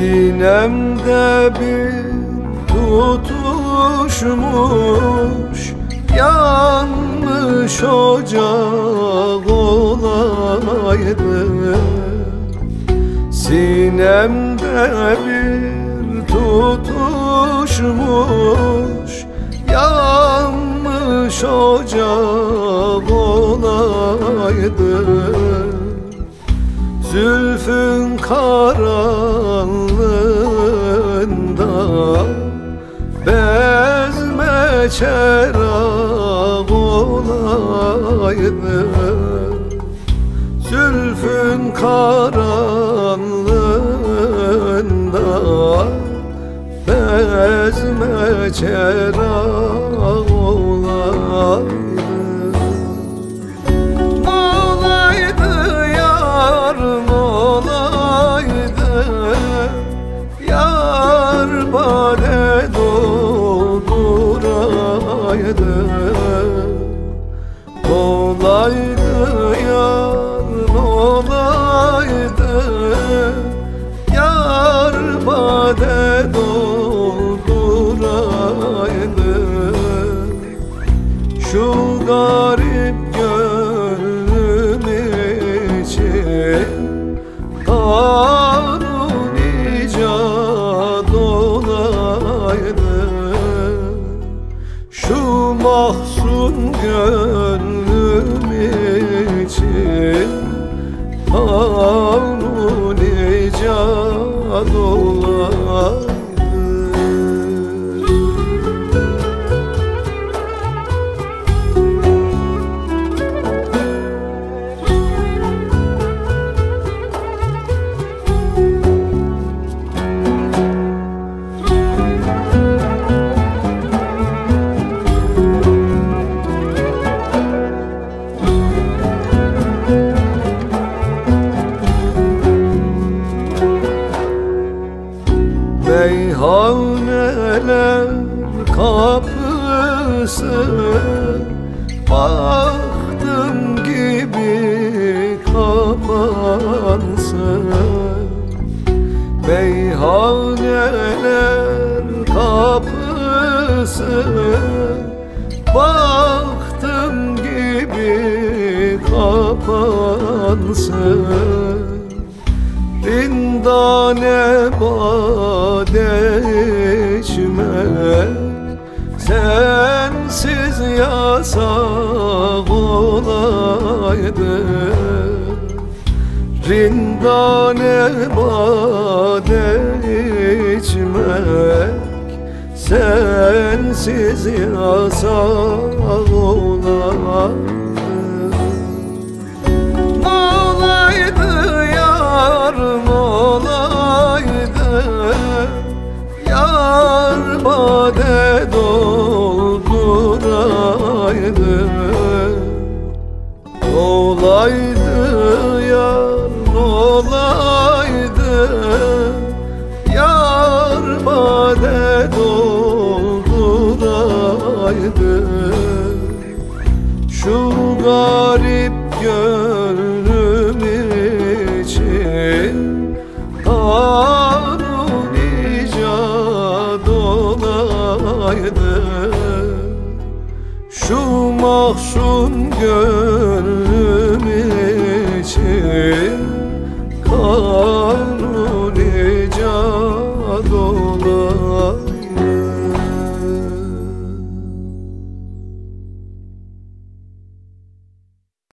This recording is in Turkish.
Sinemde bir tutuşmuş Yanmış ocak olaydı. Sinemde bir tutuşmuş Yanmış ocak olaydı. Zülfün karanlığında Bezme çerag olaydı Zülfün karanlığında Bezme çerag olaydı Olaydı yarım olaydı dolduraydı Olaydı yarın olaydı. Yar bade dolduraydı. Şu garip gönlüm için Kanun Şu mahzun gönlüm için Kanun icat olaydı kapısı Baktım gibi kapansın. Meyhaneler kapısı. Baktım gibi kapansın. Rindane bade içmek yasak olaydı. Rindane bade içmek Sensiz yasak Olaydı Olaydı yarın olaydı. Yar bade dolduraydı şu garip gönlüm için Kanun icat olaydı mahzun gönlüm için Kanun icat olaydı